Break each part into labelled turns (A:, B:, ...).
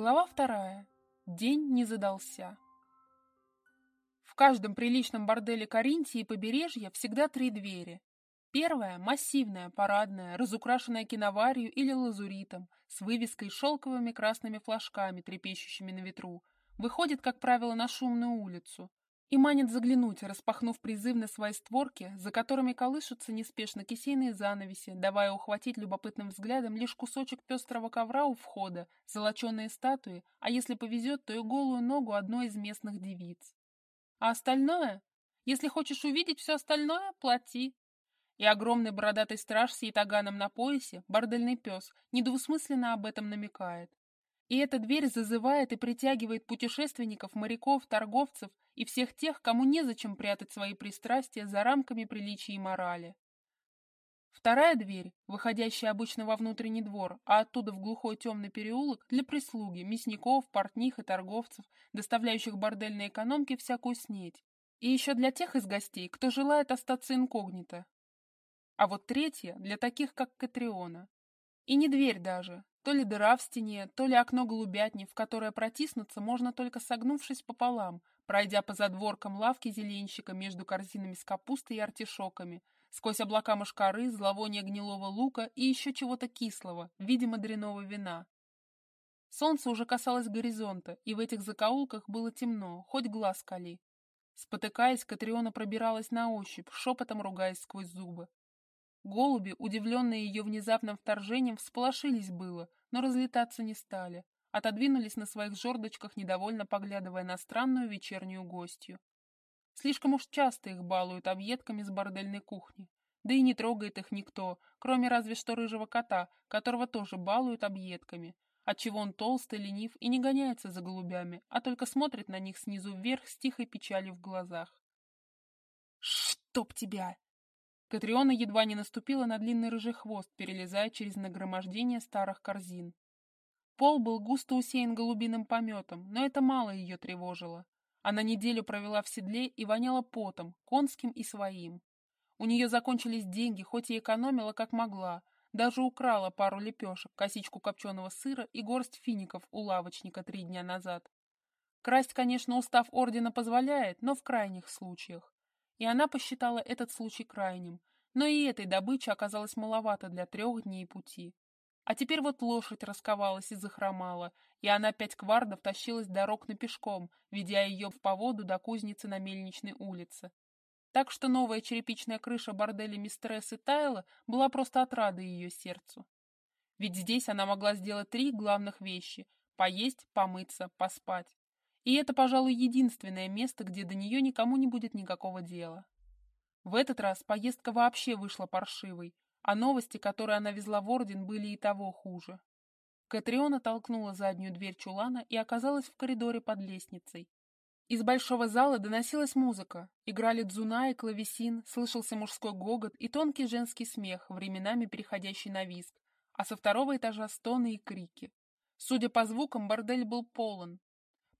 A: Глава вторая. День не задался. В каждом приличном борделе Каринтии и побережья всегда три двери. Первая – массивная, парадная, разукрашенная киноварью или лазуритом, с вывеской шелковыми красными флажками, трепещущими на ветру, выходит, как правило, на шумную улицу и манит заглянуть, распахнув призывно свои створки, за которыми колышутся неспешно кисейные занавеси, давая ухватить любопытным взглядом лишь кусочек пестрого ковра у входа, золоченые статуи, а если повезет, то и голую ногу одной из местных девиц. А остальное? Если хочешь увидеть все остальное, плати. И огромный бородатый страж с ятаганом на поясе, бордельный пес, недвусмысленно об этом намекает. И эта дверь зазывает и притягивает путешественников, моряков, торговцев и всех тех, кому незачем прятать свои пристрастия за рамками приличия и морали. Вторая дверь, выходящая обычно во внутренний двор, а оттуда в глухой темный переулок, для прислуги, мясников, портних и торговцев, доставляющих бордельные экономки всякую снедь. И еще для тех из гостей, кто желает остаться инкогнито. А вот третья для таких, как Катриона. И не дверь даже, то ли дыра в стене, то ли окно голубятни, в которое протиснуться можно только согнувшись пополам, пройдя по задворкам лавки зеленщика между корзинами с капустой и артишоками, сквозь облака мошкары, зловоние гнилого лука и еще чего-то кислого, видимо, дряного вина. Солнце уже касалось горизонта, и в этих закоулках было темно, хоть глаз кали. Спотыкаясь, Катриона пробиралась на ощупь, шепотом ругаясь сквозь зубы. Голуби, удивленные ее внезапным вторжением, всполошились было, но разлетаться не стали. Отодвинулись на своих жердочках, недовольно поглядывая на странную вечернюю гостью. Слишком уж часто их балуют объедками с бордельной кухни. Да и не трогает их никто, кроме разве что рыжего кота, которого тоже балуют объедками, отчего он толстый, ленив и не гоняется за голубями, а только смотрит на них снизу вверх с тихой печалью в глазах. «Чтоб тебя!» Катриона едва не наступила на длинный рыжий хвост, перелезая через нагромождение старых корзин. Пол был густо усеян голубиным пометом, но это мало ее тревожило. Она неделю провела в седле и воняла потом, конским и своим. У нее закончились деньги, хоть и экономила как могла, даже украла пару лепешек, косичку копченого сыра и горсть фиников у лавочника три дня назад. Красть, конечно, устав ордена позволяет, но в крайних случаях и она посчитала этот случай крайним, но и этой добычи оказалось маловато для трех дней пути. А теперь вот лошадь расковалась и захромала, и она пять квардов тащилась дорог на пешком, ведя ее в поводу до кузницы на мельничной улице. Так что новая черепичная крыша борделя мистерессы Тайла была просто отрадой ее сердцу. Ведь здесь она могла сделать три главных вещи — поесть, помыться, поспать. И это, пожалуй, единственное место, где до нее никому не будет никакого дела. В этот раз поездка вообще вышла паршивой, а новости, которые она везла в Орден, были и того хуже. Катриона толкнула заднюю дверь чулана и оказалась в коридоре под лестницей. Из большого зала доносилась музыка, играли дзуна и клавесин, слышался мужской гогот и тонкий женский смех, временами переходящий на визг, а со второго этажа стоны и крики. Судя по звукам, бордель был полон,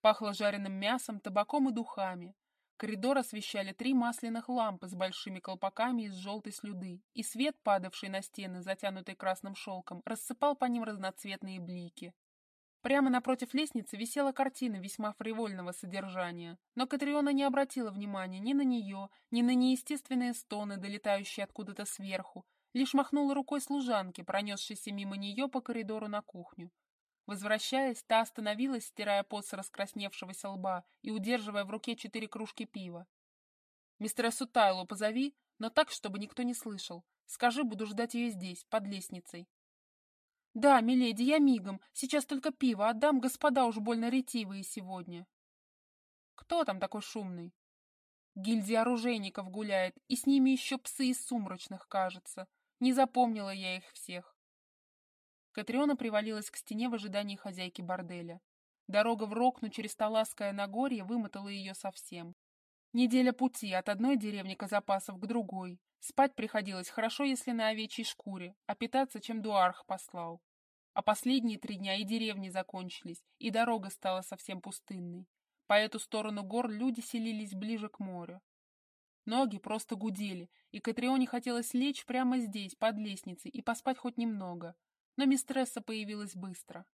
A: Пахло жареным мясом, табаком и духами. Коридор освещали три масляных лампы с большими колпаками из желтой слюды, и свет, падавший на стены, затянутый красным шелком, рассыпал по ним разноцветные блики. Прямо напротив лестницы висела картина весьма фривольного содержания, но Катриона не обратила внимания ни на нее, ни на неестественные стоны, долетающие откуда-то сверху, лишь махнула рукой служанке, пронесшейся мимо нее по коридору на кухню. Возвращаясь, та остановилась, стирая пот с раскрасневшегося лба и удерживая в руке четыре кружки пива. «Мистера Тайлу позови, но так, чтобы никто не слышал. Скажи, буду ждать ее здесь, под лестницей». «Да, миледи, я мигом. Сейчас только пиво отдам, господа уж больно ретивые сегодня». «Кто там такой шумный?» «Гильдия оружейников гуляет, и с ними еще псы из сумрачных, кажется. Не запомнила я их всех. Катриона привалилась к стене в ожидании хозяйки борделя. Дорога в Рокну через Таласское Нагорье вымотала ее совсем. Неделя пути от одной деревни Казапасов к другой. Спать приходилось хорошо, если на овечьей шкуре, а питаться, чем Дуарх послал. А последние три дня и деревни закончились, и дорога стала совсем пустынной. По эту сторону гор люди селились ближе к морю. Ноги просто гудели, и Катрионе хотелось лечь прямо здесь, под лестницей, и поспать хоть немного, но мистресса появилась быстро.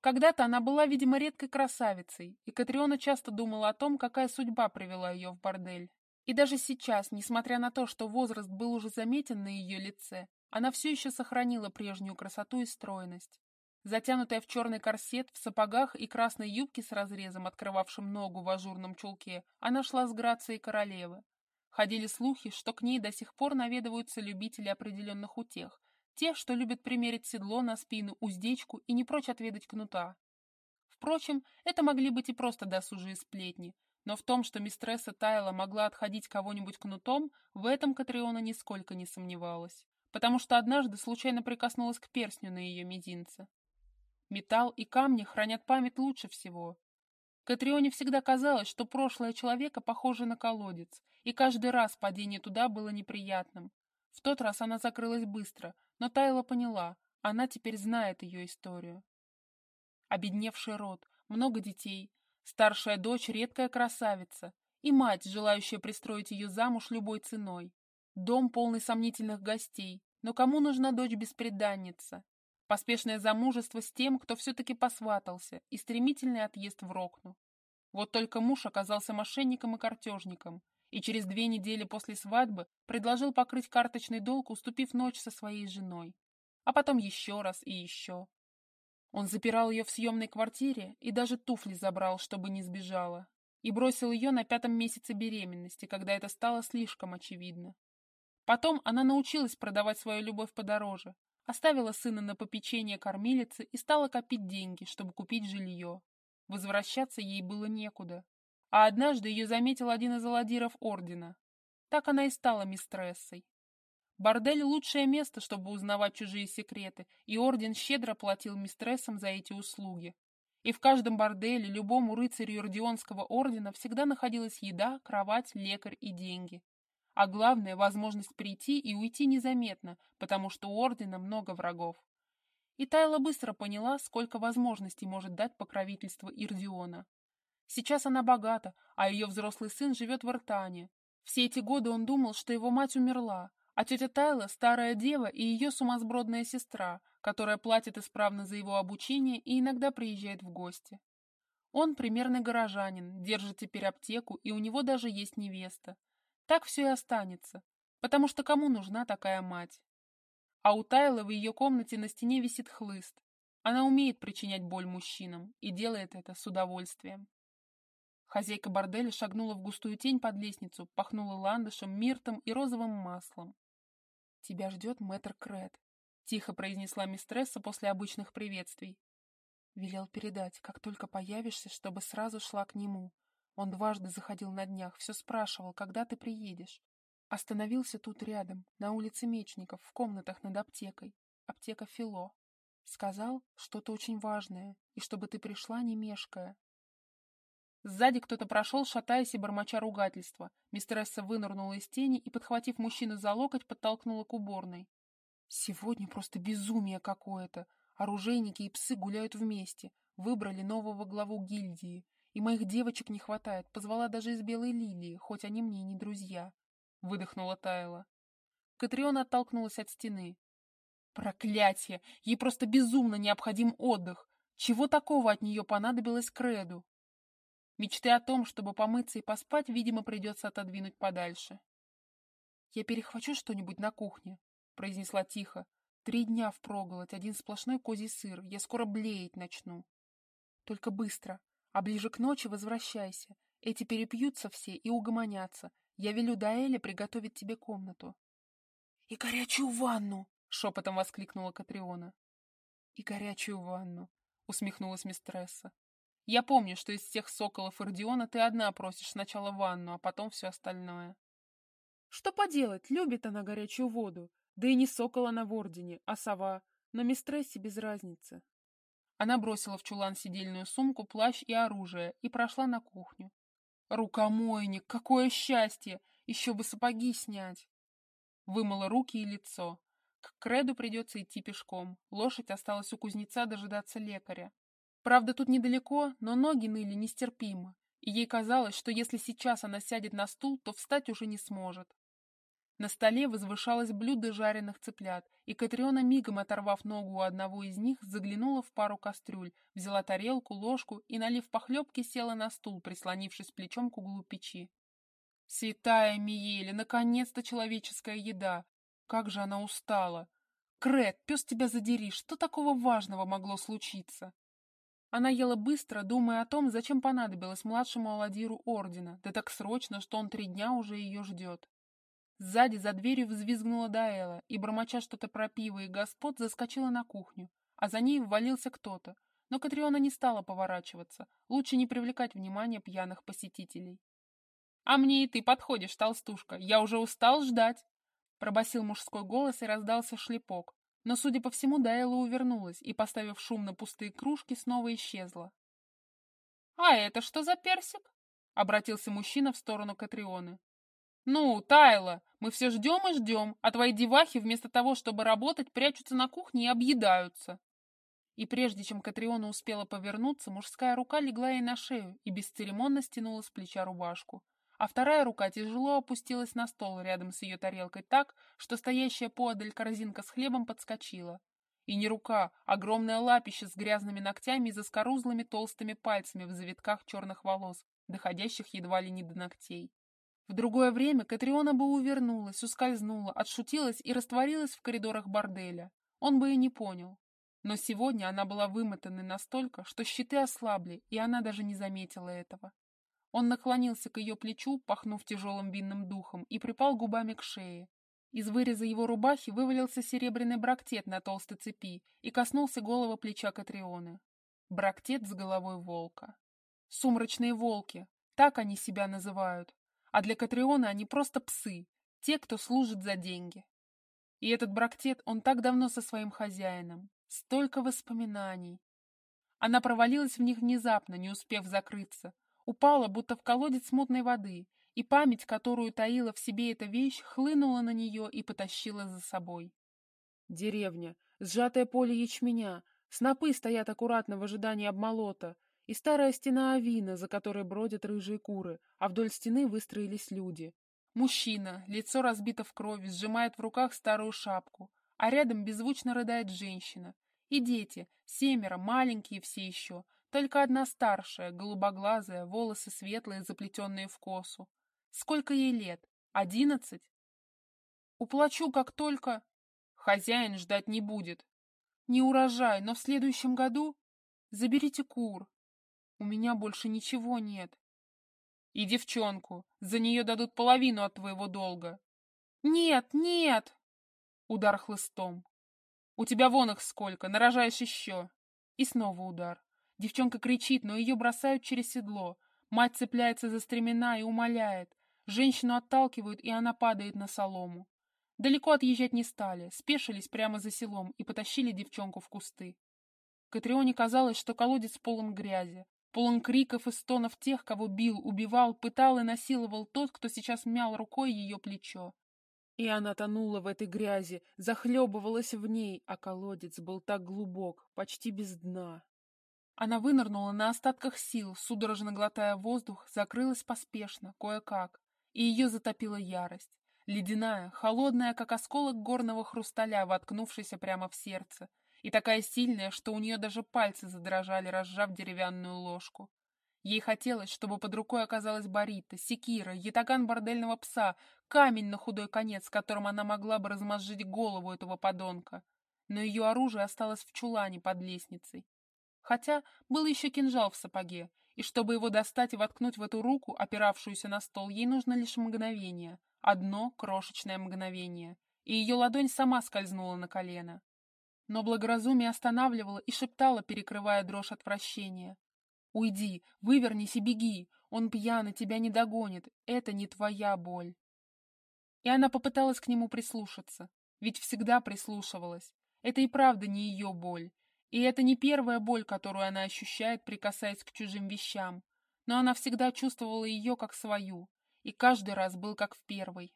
A: Когда-то она была, видимо, редкой красавицей, и Катриона часто думала о том, какая судьба привела ее в бордель. И даже сейчас, несмотря на то, что возраст был уже заметен на ее лице, она все еще сохранила прежнюю красоту и стройность. Затянутая в черный корсет, в сапогах и красной юбке с разрезом, открывавшим ногу в ажурном чулке, она шла с грацией королевы. Ходили слухи, что к ней до сих пор наведываются любители определенных утех, те, что любят примерить седло на спину, уздечку и не прочь отведать кнута. Впрочем, это могли быть и просто досужие сплетни, но в том, что мистресса Тайла могла отходить кого-нибудь кнутом, в этом Катриона нисколько не сомневалась, потому что однажды случайно прикоснулась к перстню на ее мизинце. Металл и камни хранят память лучше всего. Катрионе всегда казалось, что прошлое человека похоже на колодец, и каждый раз падение туда было неприятным. В тот раз она закрылась быстро, но Тайла поняла, она теперь знает ее историю. Обедневший род, много детей, старшая дочь — редкая красавица, и мать, желающая пристроить ее замуж любой ценой. Дом полный сомнительных гостей, но кому нужна дочь-беспреданница? Поспешное замужество с тем, кто все-таки посватался, и стремительный отъезд в Рокну. Вот только муж оказался мошенником и картежником, и через две недели после свадьбы предложил покрыть карточный долг, уступив ночь со своей женой. А потом еще раз и еще. Он запирал ее в съемной квартире и даже туфли забрал, чтобы не сбежала. И бросил ее на пятом месяце беременности, когда это стало слишком очевидно. Потом она научилась продавать свою любовь подороже, оставила сына на попечение кормилицы и стала копить деньги, чтобы купить жилье. Возвращаться ей было некуда а однажды ее заметил один из аладиров ордена. Так она и стала мистрессой. Бордель — лучшее место, чтобы узнавать чужие секреты, и орден щедро платил мистрессам за эти услуги. И в каждом борделе любому рыцарю Ирдионского ордена всегда находилась еда, кровать, лекарь и деньги. А главное — возможность прийти и уйти незаметно, потому что у ордена много врагов. И Тайла быстро поняла, сколько возможностей может дать покровительство Ирдиона. Сейчас она богата, а ее взрослый сын живет в Иртане. Все эти годы он думал, что его мать умерла, а тетя Тайла — старая дева и ее сумасбродная сестра, которая платит исправно за его обучение и иногда приезжает в гости. Он примерный горожанин, держит теперь аптеку, и у него даже есть невеста. Так все и останется, потому что кому нужна такая мать? А у Тайлы в ее комнате на стене висит хлыст. Она умеет причинять боль мужчинам и делает это с удовольствием. Хозяйка борделя шагнула в густую тень под лестницу, пахнула ландышем, миртом и розовым маслом. «Тебя ждет мэтр Крет», — тихо произнесла мистресса после обычных приветствий. Велел передать, как только появишься, чтобы сразу шла к нему. Он дважды заходил на днях, все спрашивал, когда ты приедешь. Остановился тут рядом, на улице Мечников, в комнатах над аптекой. Аптека Фило. Сказал что-то очень важное, и чтобы ты пришла, не мешкая, Сзади кто-то прошел, шатаясь и бормоча ругательства. Мистересса вынырнула из тени и, подхватив мужчину за локоть, подтолкнула к уборной. «Сегодня просто безумие какое-то. Оружейники и псы гуляют вместе. Выбрали нового главу гильдии. И моих девочек не хватает. Позвала даже из Белой Лилии, хоть они мне и не друзья». Выдохнула Тайла. Катриона оттолкнулась от стены. «Проклятие! Ей просто безумно необходим отдых! Чего такого от нее понадобилось Креду?» Мечты о том, чтобы помыться и поспать, видимо, придется отодвинуть подальше. «Я перехвачу что-нибудь на кухне», — произнесла тихо. «Три дня впроголодь, один сплошной козий сыр. Я скоро блеять начну. Только быстро, а ближе к ночи возвращайся. Эти перепьются все и угомонятся. Я велю Даэле приготовить тебе комнату». «И горячую ванну!» — шепотом воскликнула Катриона. «И горячую ванну!» — усмехнулась мистресса. Я помню, что из всех соколов Ирдиона ты одна просишь сначала ванну, а потом все остальное. Что поделать, любит она горячую воду. Да и не сокол она в Ордене, а сова. Но мистрессе без разницы. Она бросила в чулан сидельную сумку, плащ и оружие и прошла на кухню. Рукомойник, какое счастье! Еще бы сапоги снять! Вымыла руки и лицо. К Креду придется идти пешком. Лошадь осталась у кузнеца дожидаться лекаря. Правда, тут недалеко, но ноги ныли нестерпимо, и ей казалось, что если сейчас она сядет на стул, то встать уже не сможет. На столе возвышалось блюдо жареных цыплят, и Катриона, мигом оторвав ногу у одного из них, заглянула в пару кастрюль, взяла тарелку, ложку и, налив похлебки, села на стул, прислонившись плечом к углу печи. Святая Миеля, наконец-то человеческая еда! Как же она устала! Крет, пес тебя задери, что такого важного могло случиться? Она ела быстро, думая о том, зачем понадобилось младшему Аладиру ордена, да так срочно, что он три дня уже ее ждет. Сзади за дверью взвизгнула Даэла, и, бормоча что-то про пиво и господ, заскочила на кухню, а за ней ввалился кто-то. Но Катриона не стала поворачиваться, лучше не привлекать внимание пьяных посетителей. «А мне и ты подходишь, толстушка, я уже устал ждать!» Пробасил мужской голос и раздался шлепок. Но, судя по всему, Дайла увернулась и, поставив шум на пустые кружки, снова исчезла. «А это что за персик?» — обратился мужчина в сторону Катрионы. «Ну, Тайла, мы все ждем и ждем, а твои девахи вместо того, чтобы работать, прячутся на кухне и объедаются». И прежде чем Катриона успела повернуться, мужская рука легла ей на шею и бесцеремонно стянула с плеча рубашку, а вторая рука тяжело опустилась на стол рядом с ее тарелкой так, что стоящая поодаль корзинка с хлебом подскочила. И не рука, а огромное лапище с грязными ногтями и заскорузлыми толстыми пальцами в завитках черных волос, доходящих едва ли не до ногтей. В другое время Катриона бы увернулась, ускользнула, отшутилась и растворилась в коридорах борделя. Он бы и не понял. Но сегодня она была вымотанной настолько, что щиты ослабли, и она даже не заметила этого. Он наклонился к ее плечу, пахнув тяжелым винным духом, и припал губами к шее. Из выреза его рубахи вывалился серебряный брактет на толстой цепи и коснулся голого плеча Катрионы. Брактет с головой волка. Сумрачные волки, так они себя называют. А для Катриона они просто псы, те, кто служит за деньги. И этот брактет, он так давно со своим хозяином. Столько воспоминаний. Она провалилась в них внезапно, не успев закрыться, упала, будто в колодец мутной воды, и память, которую таила в себе эта вещь, хлынула на нее и потащила за собой. Деревня, сжатое поле ячменя, снопы стоят аккуратно в ожидании обмолота, и старая стена авина, за которой бродят рыжие куры, а вдоль стены выстроились люди. Мужчина, лицо разбито в крови, сжимает в руках старую шапку, а рядом беззвучно рыдает женщина. И дети, семеро, маленькие все еще, только одна старшая, голубоглазая, волосы светлые, заплетенные в косу. Сколько ей лет? Одиннадцать? Уплачу, как только... Хозяин ждать не будет. Не урожай, но в следующем году... Заберите кур. У меня больше ничего нет. И девчонку. За нее дадут половину от твоего долга. Нет, нет! Удар хлыстом. У тебя вон их сколько, нарожаешь еще. И снова удар. Девчонка кричит, но ее бросают через седло. Мать цепляется за стремена и умоляет. Женщину отталкивают, и она падает на солому. Далеко отъезжать не стали, спешились прямо за селом и потащили девчонку в кусты. Катрионе казалось, что колодец полон грязи, полон криков и стонов тех, кого бил, убивал, пытал и насиловал тот, кто сейчас мял рукой ее плечо. И она тонула в этой грязи, захлебывалась в ней, а колодец был так глубок, почти без дна. Она вынырнула на остатках сил, судорожно глотая воздух, закрылась поспешно, кое-как, и ее затопила ярость. Ледяная, холодная, как осколок горного хрусталя, воткнувшийся прямо в сердце, и такая сильная, что у нее даже пальцы задрожали, разжав деревянную ложку. Ей хотелось, чтобы под рукой оказалась барита, секира, ятаган бордельного пса, камень на худой конец, которым она могла бы размозжить голову этого подонка. Но ее оружие осталось в чулане под лестницей. Хотя был еще кинжал в сапоге, и чтобы его достать и воткнуть в эту руку, опиравшуюся на стол, ей нужно лишь мгновение. Одно крошечное мгновение. И ее ладонь сама скользнула на колено. Но благоразумие останавливало и шептало, перекрывая дрожь отвращения. «Уйди, вывернись и беги, он пьяный, тебя не догонит, это не твоя боль». И она попыталась к нему прислушаться, ведь всегда прислушивалась. Это и правда не ее боль, и это не первая боль, которую она ощущает, прикасаясь к чужим вещам, но она всегда чувствовала ее как свою, и каждый раз был как в первой.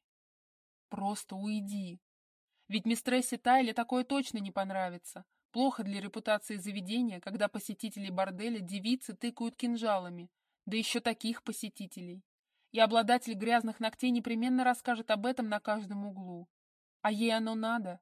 A: Просто уйди. Ведь мистрессе Тайле такое точно не понравится. Плохо для репутации заведения, когда посетители борделя девицы тыкают кинжалами, да еще таких посетителей. и обладатель грязных ногтей непременно расскажет об этом на каждом углу. А ей оно надо?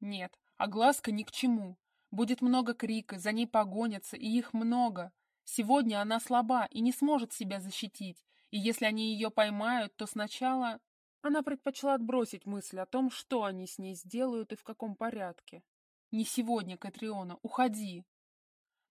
A: Нет, огласка ни к чему. Будет много крика, за ней погонятся, и их много. Сегодня она слаба и не сможет себя защитить, и если они ее поймают, то сначала... Она предпочла отбросить мысль о том, что они с ней сделают и в каком порядке. «Не сегодня, Катриона, уходи!»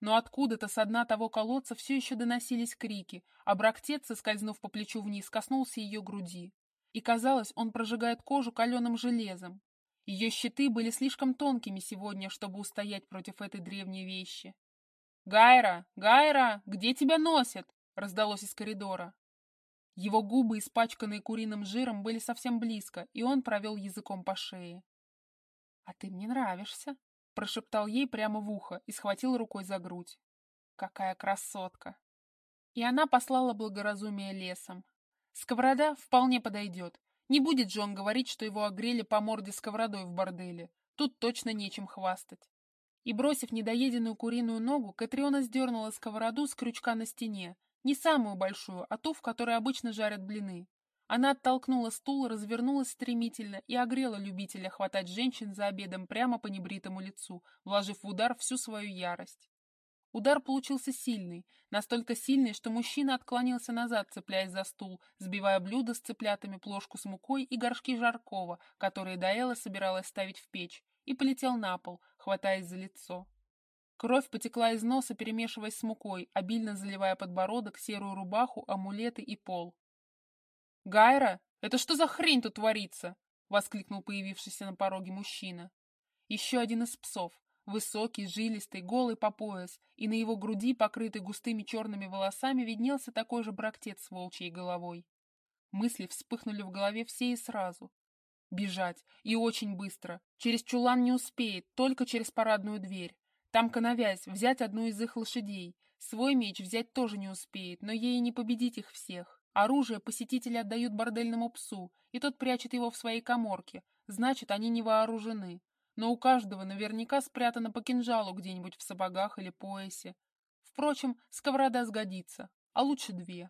A: Но откуда-то со дна того колодца все еще доносились крики, а брактет, соскользнув по плечу вниз, коснулся ее груди. И казалось, он прожигает кожу каленым железом. Ее щиты были слишком тонкими сегодня, чтобы устоять против этой древней вещи. «Гайра! Гайра! Где тебя носят?» — раздалось из коридора. Его губы, испачканные куриным жиром, были совсем близко, и он провел языком по шее. «А ты мне нравишься», — прошептал ей прямо в ухо и схватил рукой за грудь. «Какая красотка!» И она послала благоразумие лесом. Сковорода вполне подойдет. Не будет же он говорить, что его огрели по морде сковородой в борделе. Тут точно нечем хвастать и, бросив недоеденную куриную ногу, Катриона сдернула сковороду с крючка на стене, не самую большую, а ту, в которой обычно жарят блины. Она оттолкнула стул, развернулась стремительно и огрела любителя хватать женщин за обедом прямо по небритому лицу, вложив в удар всю свою ярость. Удар получился сильный, настолько сильный, что мужчина отклонился назад, цепляясь за стул, сбивая блюдо с цыплятами, плошку с мукой и горшки жаркого, которые Даэла собиралась ставить в печь, и полетел на пол, хватаясь за лицо. Кровь потекла из носа, перемешиваясь с мукой, обильно заливая подбородок, серую рубаху, амулеты и пол. «Гайра, это что за хрень тут творится?» — воскликнул появившийся на пороге мужчина. Еще один из псов, высокий, жилистый, голый по пояс, и на его груди, покрытый густыми черными волосами, виднелся такой же брактет с волчьей головой. Мысли вспыхнули в голове все и сразу. Бежать. И очень быстро. Через чулан не успеет, только через парадную дверь. Там коновязь, взять одну из их лошадей. Свой меч взять тоже не успеет, но ей не победить их всех. Оружие посетители отдают бордельному псу, и тот прячет его в своей коморке. Значит, они не вооружены. Но у каждого наверняка спрятано по кинжалу где-нибудь в сапогах или поясе. Впрочем, сковорода сгодится, а лучше две.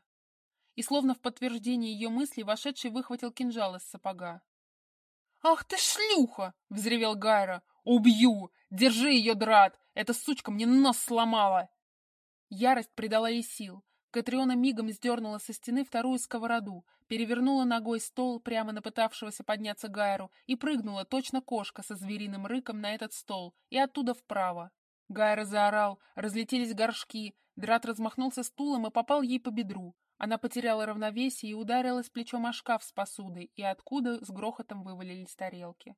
A: И словно в подтверждение ее мысли вошедший выхватил кинжал из сапога. «Ах ты шлюха!» — взревел Гайра. «Убью! Держи ее, драт! Эта сучка мне нос сломала!» Ярость придала ей сил. Катриона мигом сдернула со стены вторую сковороду, перевернула ногой стол прямо на пытавшегося подняться Гайру и прыгнула точно кошка со звериным рыком на этот стол и оттуда вправо. Гайра заорал, разлетелись горшки, Драт размахнулся стулом и попал ей по бедру. Она потеряла равновесие и ударилась плечом о шкаф с посудой, и откуда с грохотом вывалились тарелки.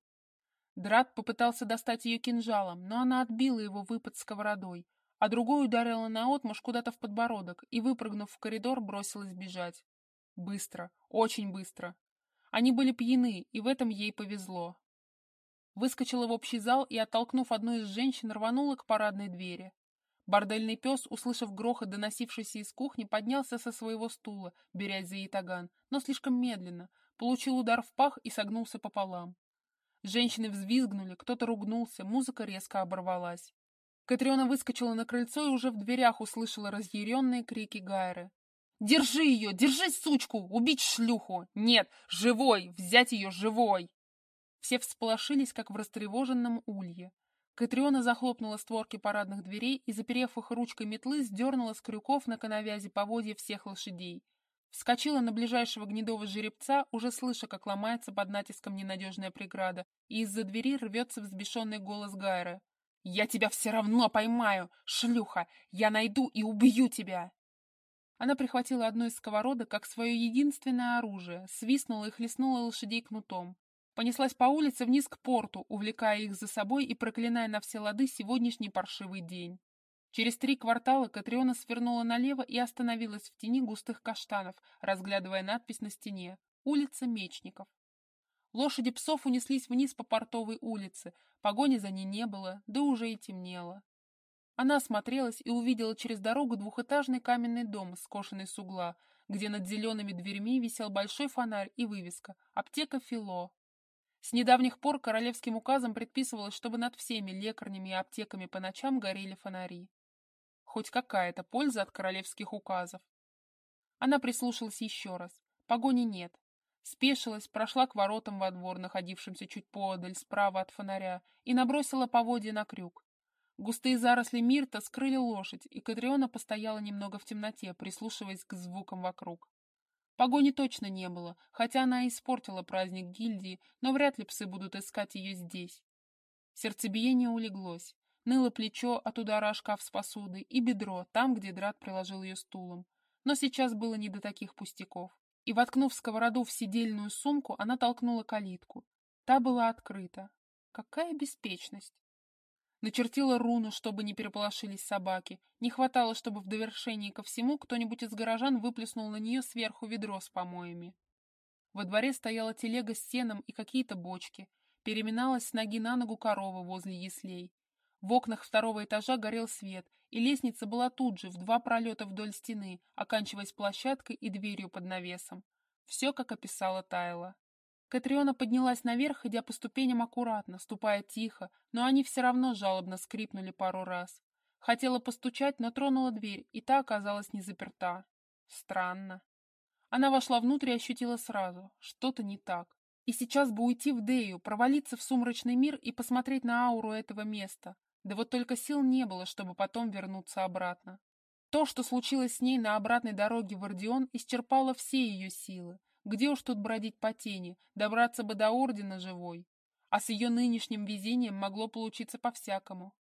A: Драт попытался достать ее кинжалом, но она отбила его выпад сковородой, а другой ударила наотмашь куда-то в подбородок и, выпрыгнув в коридор, бросилась бежать. Быстро, очень быстро. Они были пьяны, и в этом ей повезло. Выскочила в общий зал и, оттолкнув одну из женщин, рванула к парадной двери. Бордельный пес, услышав грохот, доносившийся из кухни, поднялся со своего стула, берясь за ятаган, но слишком медленно, получил удар в пах и согнулся пополам. Женщины взвизгнули, кто-то ругнулся, музыка резко оборвалась. Катриона выскочила на крыльцо и уже в дверях услышала разъяренные крики Гайры. «Держи ее! Держи, сучку! Убить шлюху! Нет! Живой! Взять ее живой!» Все всполошились, как в растревоженном улье. Катриона захлопнула створки парадных дверей и, заперев их ручкой метлы, сдернула с крюков на коновязи поводья всех лошадей. Вскочила на ближайшего гнедого жеребца, уже слыша, как ломается под натиском ненадежная преграда, и из-за двери рвется взбешенный голос Гайры. «Я тебя все равно поймаю, шлюха! Я найду и убью тебя!» Она прихватила одну из сковородок как свое единственное оружие, свистнула и хлестнула лошадей кнутом. Понеслась по улице вниз к порту, увлекая их за собой и проклиная на все лады сегодняшний паршивый день. Через три квартала Катриона свернула налево и остановилась в тени густых каштанов, разглядывая надпись на стене «Улица Мечников». Лошади псов унеслись вниз по портовой улице, погони за ней не было, да уже и темнело. Она осмотрелась и увидела через дорогу двухэтажный каменный дом, скошенный с угла, где над зелеными дверьми висел большой фонарь и вывеска «Аптека Фило». С недавних пор королевским указом предписывалось, чтобы над всеми лекарнями и аптеками по ночам горели фонари. Хоть какая-то польза от королевских указов. Она прислушалась еще раз. Погони нет. Спешилась, прошла к воротам во двор, находившимся чуть поодаль, справа от фонаря, и набросила поводья на крюк. Густые заросли мирта скрыли лошадь, и Катриона постояла немного в темноте, прислушиваясь к звукам вокруг. Погони точно не было, хотя она испортила праздник гильдии, но вряд ли псы будут искать ее здесь. Сердцебиение улеглось. Ныло плечо от удара шкаф с посудой и бедро, там, где Драт приложил ее стулом. Но сейчас было не до таких пустяков. И, воткнув сковороду в сидельную сумку, она толкнула калитку. Та была открыта. Какая беспечность! Начертила руну, чтобы не переполошились собаки. Не хватало, чтобы в довершении ко всему кто-нибудь из горожан выплеснул на нее сверху ведро с помоями. Во дворе стояла телега с сеном и какие-то бочки. Переминалась с ноги на ногу корова возле яслей. В окнах второго этажа горел свет, и лестница была тут же, в два пролета вдоль стены, оканчиваясь площадкой и дверью под навесом. Все, как описала Тайла. Катриона поднялась наверх, идя по ступеням аккуратно, ступая тихо, но они все равно жалобно скрипнули пару раз. Хотела постучать, но тронула дверь, и та оказалась не заперта. Странно. Она вошла внутрь и ощутила сразу. Что-то не так. И сейчас бы уйти в Дею, провалиться в сумрачный мир и посмотреть на ауру этого места. Да вот только сил не было, чтобы потом вернуться обратно. То, что случилось с ней на обратной дороге в Ордеон, исчерпало все ее силы. Где уж тут бродить по тени, добраться бы до Ордена живой. А с ее нынешним везением могло получиться по-всякому.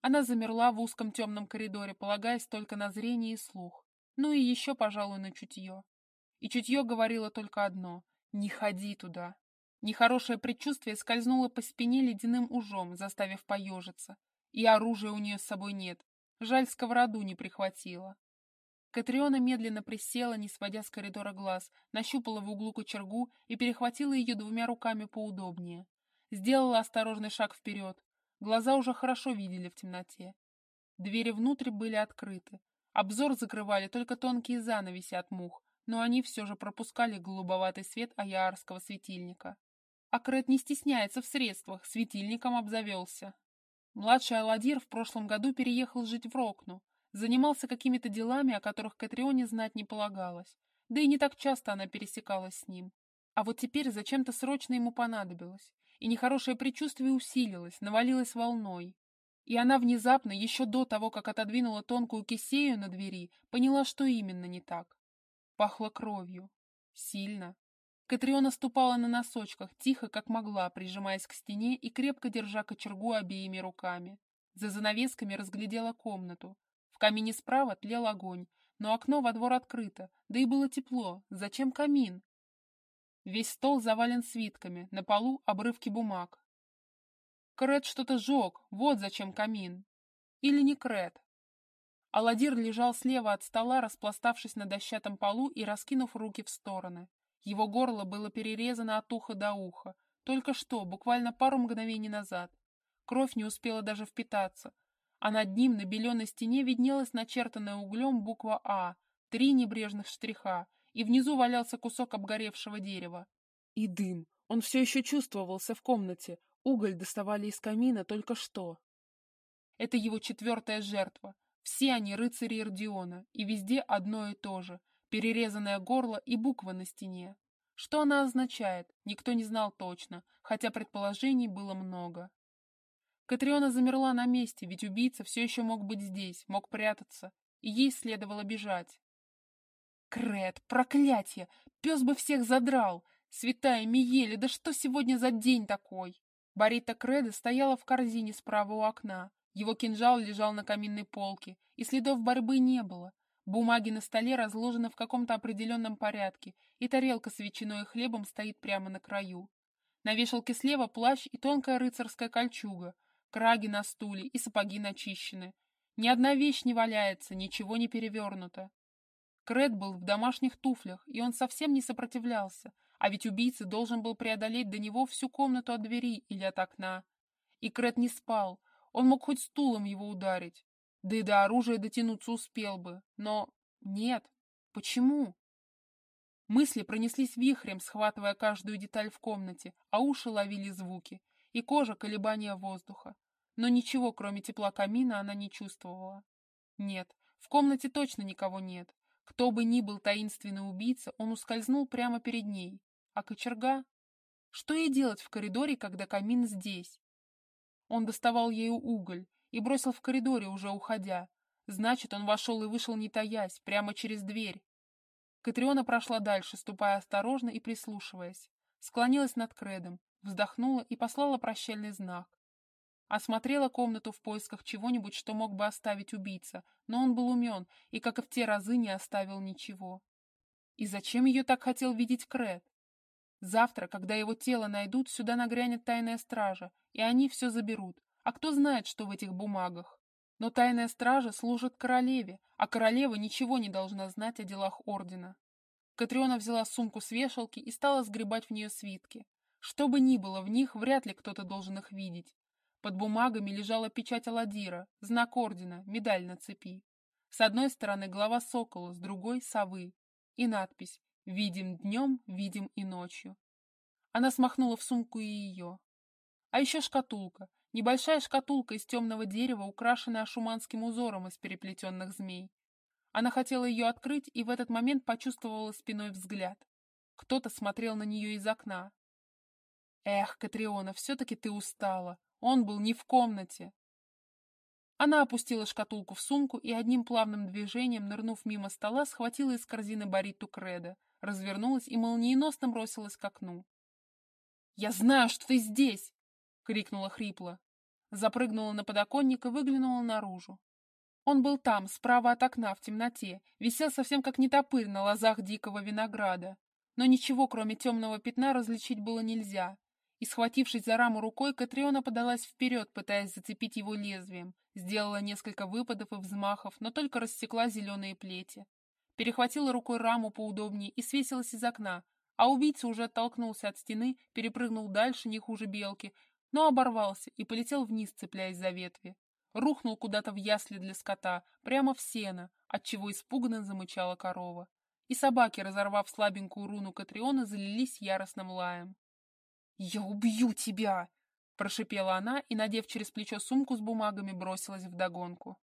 A: Она замерла в узком темном коридоре, полагаясь только на зрение и слух. Ну и еще, пожалуй, на чутье. И чутье говорило только одно — не ходи туда. Нехорошее предчувствие скользнуло по спине ледяным ужом, заставив поежиться. И оружия у нее с собой нет. Жаль, сковороду не прихватила. Катриона медленно присела, не сводя с коридора глаз, нащупала в углу кочергу и перехватила ее двумя руками поудобнее. Сделала осторожный шаг вперед. Глаза уже хорошо видели в темноте. Двери внутрь были открыты. Обзор закрывали только тонкие занавеси от мух, но они все же пропускали голубоватый свет аярского светильника. Акрет не стесняется в средствах, светильником обзавелся. Младший Аладир в прошлом году переехал жить в Рокну, занимался какими-то делами, о которых Катрионе знать не полагалось, да и не так часто она пересекалась с ним. А вот теперь зачем-то срочно ему понадобилось, и нехорошее предчувствие усилилось, навалилось волной. И она внезапно, еще до того, как отодвинула тонкую кисею на двери, поняла, что именно не так. Пахло кровью. Сильно. Катриона ступала на носочках, тихо, как могла, прижимаясь к стене и крепко держа кочергу обеими руками. За занавесками разглядела комнату. В камине справа тлел огонь, но окно во двор открыто, да и было тепло. Зачем камин? Весь стол завален свитками, на полу обрывки бумаг. Крет что-то жег, вот зачем камин. Или не Крет. Аладир лежал слева от стола, распластавшись на дощатом полу и раскинув руки в стороны. Его горло было перерезано от уха до уха. Только что, буквально пару мгновений назад. Кровь не успела даже впитаться, а над ним на беленой стене виднелась начертанная углем буква «А», три небрежных штриха, и внизу валялся кусок обгоревшего дерева. И дым. Он все еще чувствовался в комнате. Уголь доставали из камина только что. Это его четвертая жертва. Все они рыцари Ирдиона, и везде одно и то же — перерезанное горло и буква на стене. Что она означает, никто не знал точно, хотя предположений было много. Катриона замерла на месте, ведь убийца все еще мог быть здесь, мог прятаться, и ей следовало бежать. Крет, проклятие! Пес бы всех задрал! Святая Миели, да что сегодня за день такой? Барита Креда стояла в корзине справа у окна. Его кинжал лежал на каминной полке, и следов борьбы не было. Бумаги на столе разложены в каком-то определенном порядке, и тарелка с ветчиной и хлебом стоит прямо на краю. На вешалке слева плащ и тонкая рыцарская кольчуга, краги на стуле и сапоги начищены. Ни одна вещь не валяется, ничего не перевернуто. Кред был в домашних туфлях, и он совсем не сопротивлялся, а ведь убийца должен был преодолеть до него всю комнату от двери или от окна. И Кред не спал, он мог хоть стулом его ударить, да и до оружия дотянуться успел бы, но нет. Почему? Мысли пронеслись вихрем, схватывая каждую деталь в комнате, а уши ловили звуки и кожа колебания воздуха. Но ничего, кроме тепла камина, она не чувствовала. Нет, в комнате точно никого нет. Кто бы ни был таинственный убийца, он ускользнул прямо перед ней. А кочерга? Что ей делать в коридоре, когда камин здесь? Он доставал ею уголь и бросил в коридоре, уже уходя. Значит, он вошел и вышел не таясь, прямо через дверь. Катриона прошла дальше, ступая осторожно и прислушиваясь. Склонилась над кредом, вздохнула и послала прощальный знак. Осмотрела комнату в поисках чего-нибудь, что мог бы оставить убийца, но он был умен и, как и в те разы, не оставил ничего. И зачем ее так хотел видеть Кред? Завтра, когда его тело найдут, сюда нагрянет тайная стража, и они все заберут. А кто знает, что в этих бумагах? Но тайная стража служит королеве, а королева ничего не должна знать о делах ордена. Катриона взяла сумку с вешалки и стала сгребать в нее свитки. Что бы ни было в них, вряд ли кто-то должен их видеть. Под бумагами лежала печать Аладдира, знак ордена, медаль на цепи. С одной стороны глава сокола, с другой — совы. И надпись «Видим днем, видим и ночью». Она смахнула в сумку и ее. А еще шкатулка. Небольшая шкатулка из темного дерева, украшенная шуманским узором из переплетенных змей. Она хотела ее открыть и в этот момент почувствовала спиной взгляд. Кто-то смотрел на нее из окна. Эх, Катриона, все-таки ты устала. Он был не в комнате. Она опустила шкатулку в сумку и одним плавным движением, нырнув мимо стола, схватила из корзины бариту креда, развернулась и молниеносно бросилась к окну. «Я знаю, что ты здесь!» — крикнула хрипло. Запрыгнула на подоконник и выглянула наружу. Он был там, справа от окна, в темноте, висел совсем как нетопырь на лозах дикого винограда. Но ничего, кроме темного пятна, различить было нельзя, и, схватившись за раму рукой, Катриона подалась вперед, пытаясь зацепить его лезвием. Сделала несколько выпадов и взмахов, но только рассекла зеленые плети. Перехватила рукой раму поудобнее и свесилась из окна, а убийца уже оттолкнулся от стены, перепрыгнул дальше, не хуже белки, но оборвался и полетел вниз, цепляясь за ветви. Рухнул куда-то в ясли для скота, прямо в сено, отчего испуганно замычала корова. И собаки, разорвав слабенькую руну Катриона, залились яростным лаем. «Я убью тебя!» — прошипела она и, надев через плечо сумку с бумагами, бросилась вдогонку.